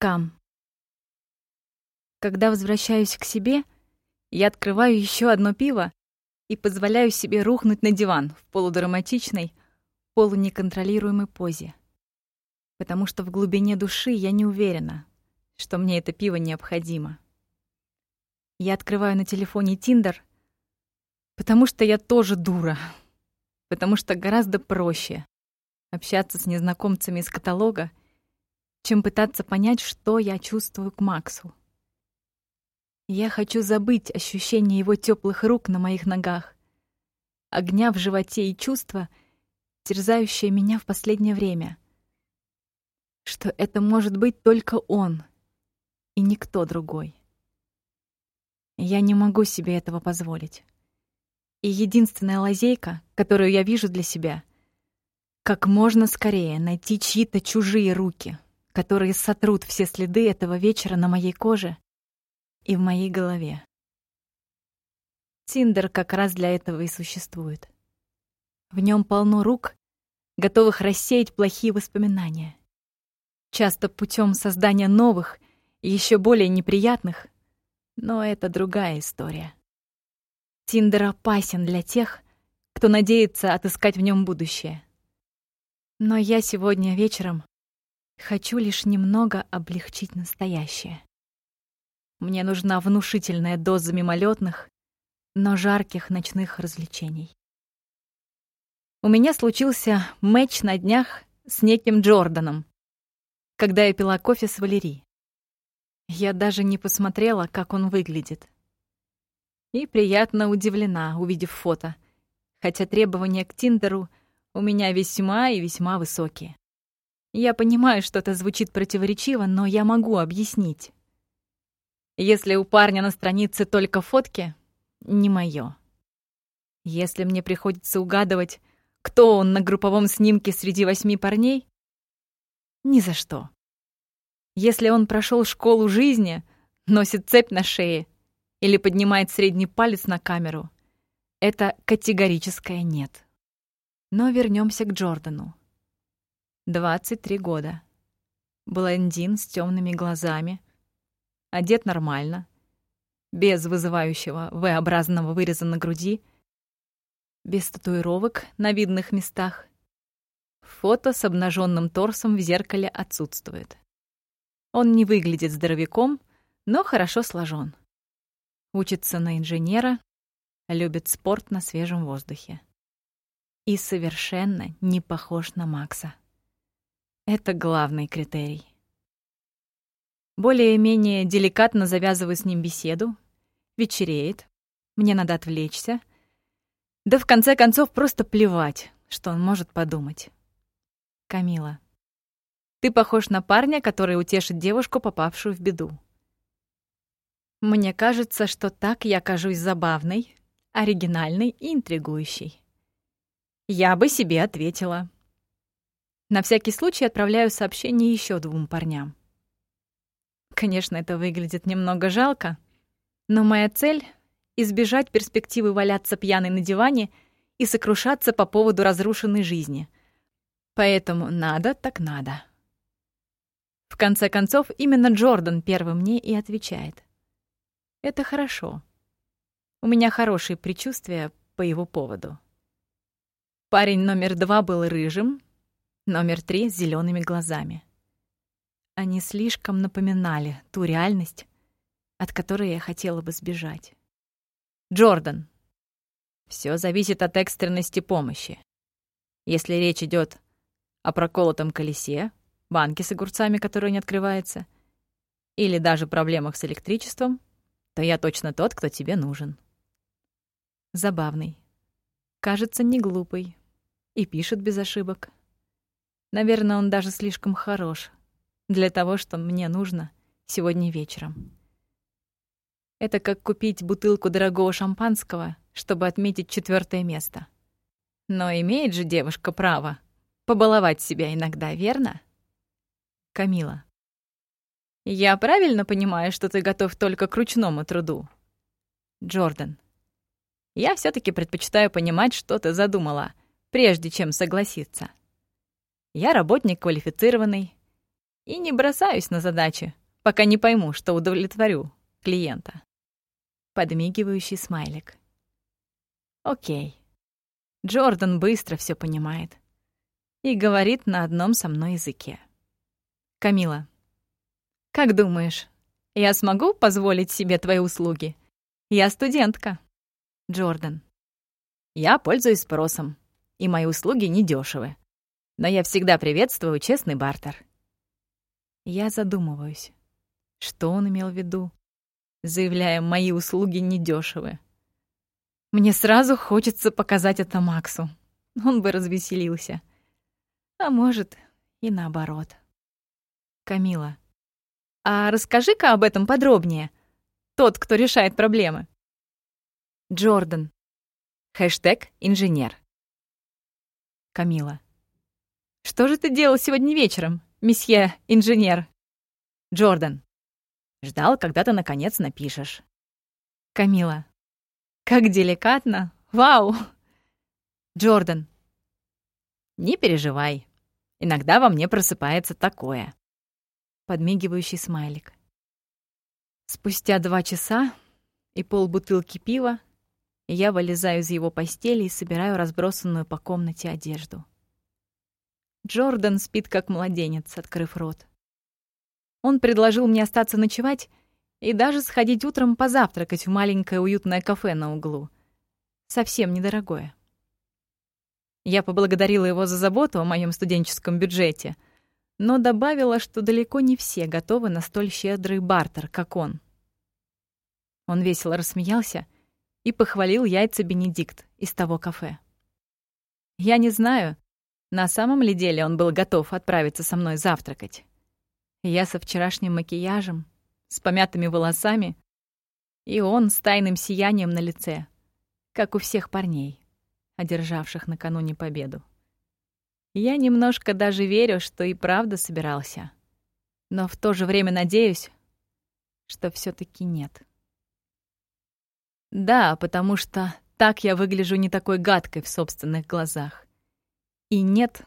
Кам. Когда возвращаюсь к себе, я открываю еще одно пиво и позволяю себе рухнуть на диван в полудраматичной, полунеконтролируемой позе. Потому что в глубине души я не уверена, что мне это пиво необходимо. Я открываю на телефоне Тиндер, потому что я тоже дура. Потому что гораздо проще общаться с незнакомцами из каталога, чем пытаться понять, что я чувствую к Максу. Я хочу забыть ощущение его теплых рук на моих ногах, огня в животе и чувства, терзающее меня в последнее время. Что это может быть только он и никто другой. Я не могу себе этого позволить. И единственная лазейка, которую я вижу для себя, как можно скорее найти чьи-то чужие руки, которые сотрут все следы этого вечера на моей коже и в моей голове. Тиндер как раз для этого и существует. В нем полно рук, готовых рассеять плохие воспоминания. Часто путем создания новых еще более неприятных, но это другая история. Тиндер опасен для тех, кто надеется отыскать в нем будущее. Но я сегодня вечером хочу лишь немного облегчить настоящее. Мне нужна внушительная доза мимолетных, но жарких ночных развлечений. У меня случился матч на днях с неким Джорданом, когда я пила кофе с Валери. Я даже не посмотрела, как он выглядит. И приятно удивлена, увидев фото, хотя требования к Тиндеру у меня весьма и весьма высокие. Я понимаю, что это звучит противоречиво, но я могу объяснить. Если у парня на странице только фотки, не моё. Если мне приходится угадывать, кто он на групповом снимке среди восьми парней, ни за что. Если он прошел школу жизни, носит цепь на шее или поднимает средний палец на камеру, это категорическое нет. Но вернемся к Джордану. 23 года. Блондин с темными глазами, одет нормально, без вызывающего V-образного выреза на груди, без татуировок на видных местах. Фото с обнаженным торсом в зеркале отсутствует. Он не выглядит здоровяком, но хорошо сложен. Учится на инженера, любит спорт на свежем воздухе. И совершенно не похож на Макса. Это главный критерий. Более-менее деликатно завязываю с ним беседу. Вечереет. Мне надо отвлечься. Да в конце концов просто плевать, что он может подумать. Камила. Ты похож на парня, который утешит девушку, попавшую в беду. Мне кажется, что так я кажусь забавной, оригинальной и интригующей. Я бы себе ответила. На всякий случай отправляю сообщение еще двум парням. Конечно, это выглядит немного жалко, но моя цель — избежать перспективы валяться пьяной на диване и сокрушаться по поводу разрушенной жизни. Поэтому надо так надо. В конце концов, именно Джордан первым мне и отвечает. Это хорошо. У меня хорошие предчувствия по его поводу. Парень номер два был рыжим, номер три — с зелеными глазами. Они слишком напоминали ту реальность, от которой я хотела бы сбежать. Джордан. Все зависит от экстренности помощи. Если речь идет о проколотом колесе, банке с огурцами, которая не открывается, или даже проблемах с электричеством, то я точно тот, кто тебе нужен. Забавный. Кажется, не глупый. И пишет без ошибок. Наверное, он даже слишком хорош, для того, что мне нужно сегодня вечером. Это как купить бутылку дорогого шампанского, чтобы отметить четвертое место. Но имеет же девушка право побаловать себя иногда, верно? Камила. Я правильно понимаю, что ты готов только к ручному труду? Джордан. Я все таки предпочитаю понимать, что ты задумала, прежде чем согласиться. Я работник квалифицированный, И не бросаюсь на задачи, пока не пойму, что удовлетворю клиента. Подмигивающий смайлик. Окей. Джордан быстро все понимает. И говорит на одном со мной языке. Камила, как думаешь, я смогу позволить себе твои услуги? Я студентка. Джордан. Я пользуюсь спросом, и мои услуги недешевы. Но я всегда приветствую честный бартер. Я задумываюсь, что он имел в виду, заявляя, мои услуги недешевы. Мне сразу хочется показать это Максу. Он бы развеселился. А может, и наоборот. Камила. А расскажи-ка об этом подробнее. Тот, кто решает проблемы. Джордан. Хэштег «Инженер». Камила. Что же ты делал сегодня вечером, месье инженер? Джордан. Ждал, когда ты наконец напишешь. Камила. Как деликатно. Вау. Джордан. Не переживай. Иногда во мне просыпается такое подмигивающий смайлик. Спустя два часа и полбутылки пива я вылезаю из его постели и собираю разбросанную по комнате одежду. Джордан спит как младенец, открыв рот. Он предложил мне остаться ночевать и даже сходить утром позавтракать в маленькое уютное кафе на углу. Совсем недорогое. Я поблагодарила его за заботу о моем студенческом бюджете — но добавила, что далеко не все готовы на столь щедрый бартер, как он. Он весело рассмеялся и похвалил яйца Бенедикт из того кафе. Я не знаю, на самом ли деле он был готов отправиться со мной завтракать. Я со вчерашним макияжем, с помятыми волосами, и он с тайным сиянием на лице, как у всех парней, одержавших накануне победу. Я немножко даже верю, что и правда собирался. Но в то же время надеюсь, что все таки нет. Да, потому что так я выгляжу не такой гадкой в собственных глазах. И нет,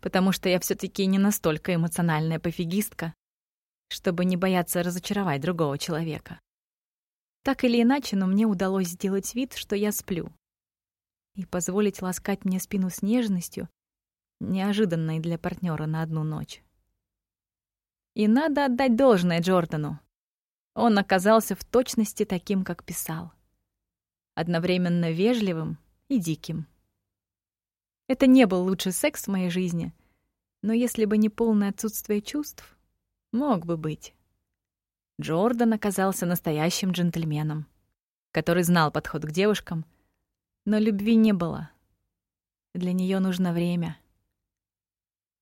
потому что я все таки не настолько эмоциональная пофигистка, чтобы не бояться разочаровать другого человека. Так или иначе, но мне удалось сделать вид, что я сплю. И позволить ласкать мне спину с нежностью, неожиданной для партнера на одну ночь. И надо отдать должное Джордану. Он оказался в точности таким, как писал. Одновременно вежливым и диким. Это не был лучший секс в моей жизни, но если бы не полное отсутствие чувств, мог бы быть. Джордан оказался настоящим джентльменом, который знал подход к девушкам, но любви не было. Для нее нужно время —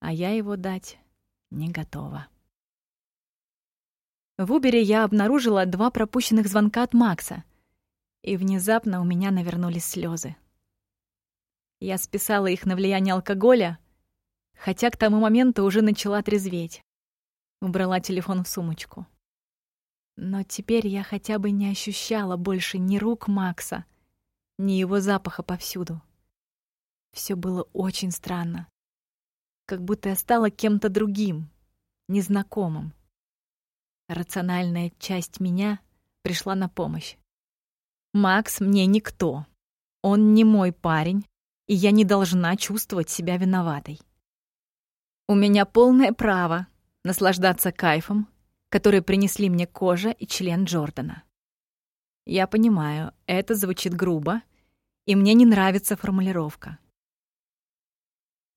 а я его дать не готова. В Убере я обнаружила два пропущенных звонка от Макса, и внезапно у меня навернулись слезы. Я списала их на влияние алкоголя, хотя к тому моменту уже начала трезветь. Убрала телефон в сумочку. Но теперь я хотя бы не ощущала больше ни рук Макса, ни его запаха повсюду. Все было очень странно как будто я стала кем-то другим, незнакомым. Рациональная часть меня пришла на помощь. Макс мне никто. Он не мой парень, и я не должна чувствовать себя виноватой. У меня полное право наслаждаться кайфом, который принесли мне кожа и член Джордана. Я понимаю, это звучит грубо, и мне не нравится формулировка.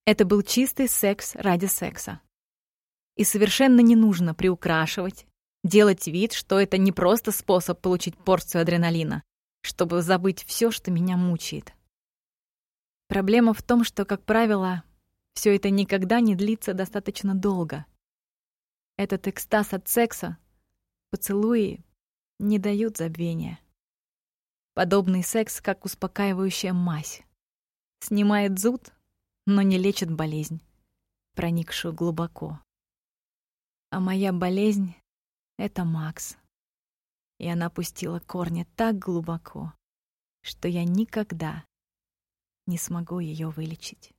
Это был чистый секс ради секса. И совершенно не нужно приукрашивать, делать вид, что это не просто способ получить порцию адреналина, чтобы забыть все, что меня мучает. Проблема в том, что, как правило, все это никогда не длится достаточно долго. Этот экстаз от секса, поцелуи не дают забвения. Подобный секс, как успокаивающая мазь. Снимает зуд, но не лечит болезнь, проникшую глубоко. А моя болезнь — это Макс. И она пустила корни так глубоко, что я никогда не смогу ее вылечить.